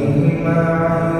بهما عن